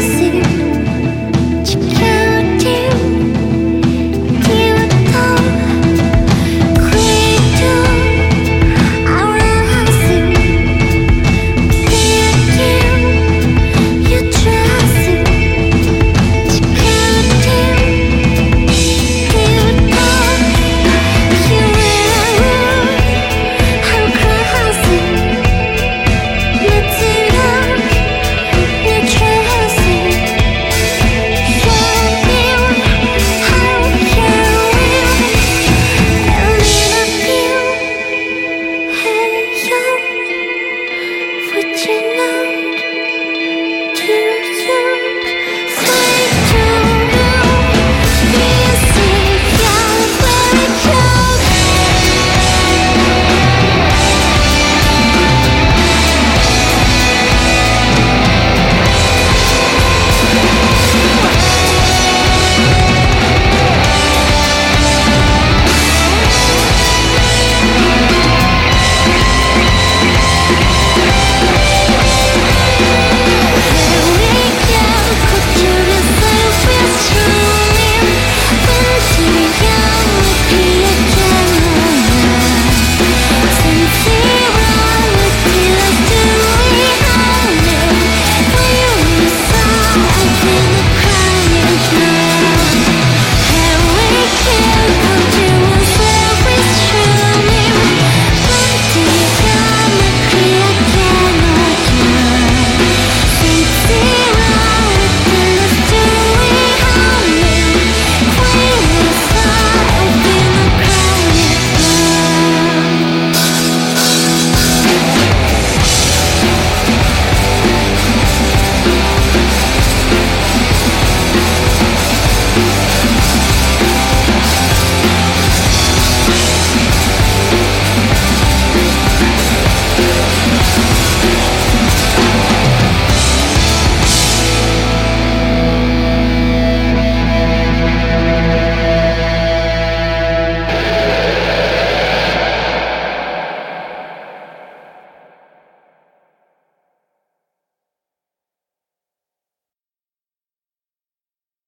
você